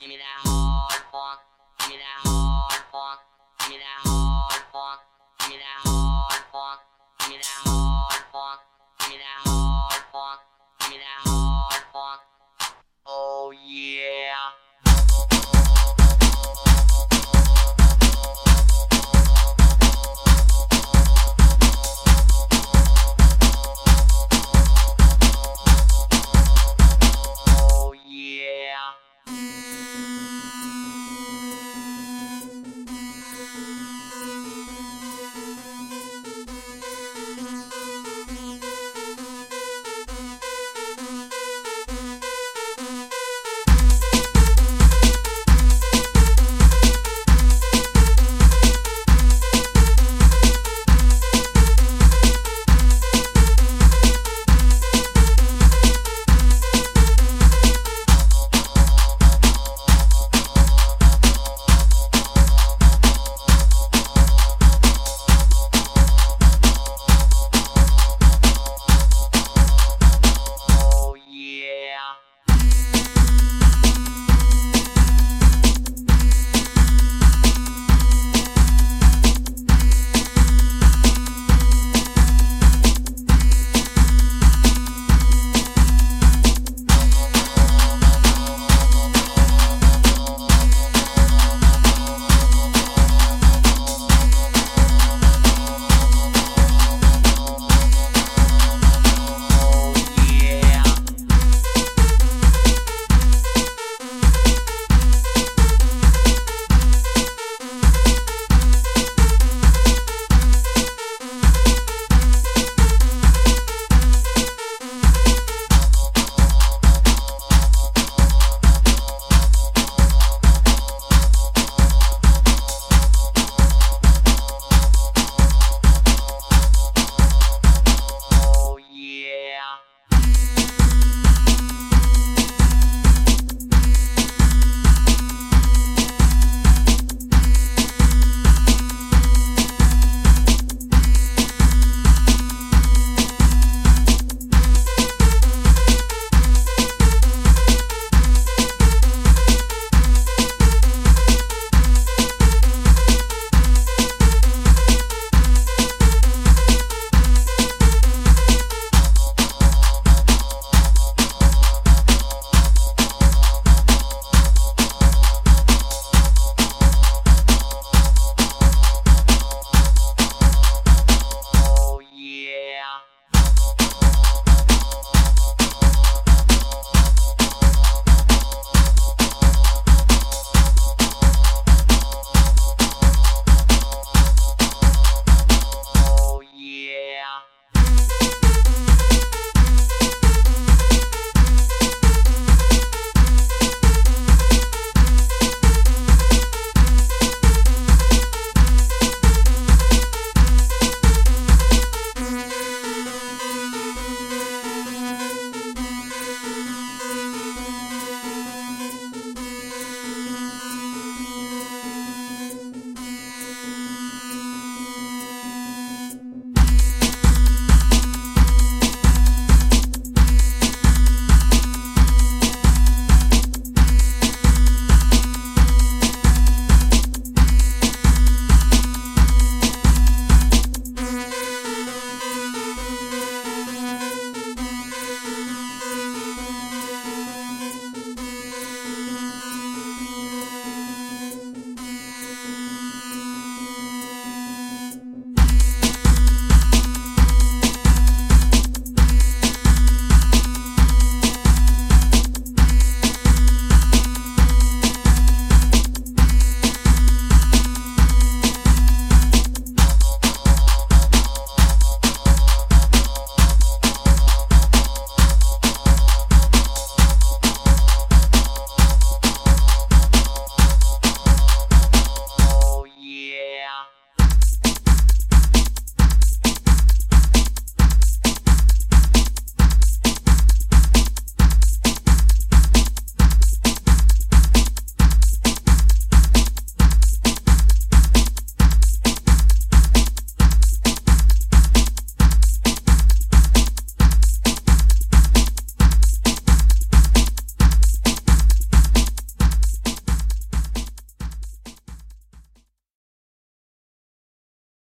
Give me that hard funk. Give me that hard funk. Give me that hard funk. Give me that hard funk. Give me that hard funk. Give me that hard funk. Oh yeah.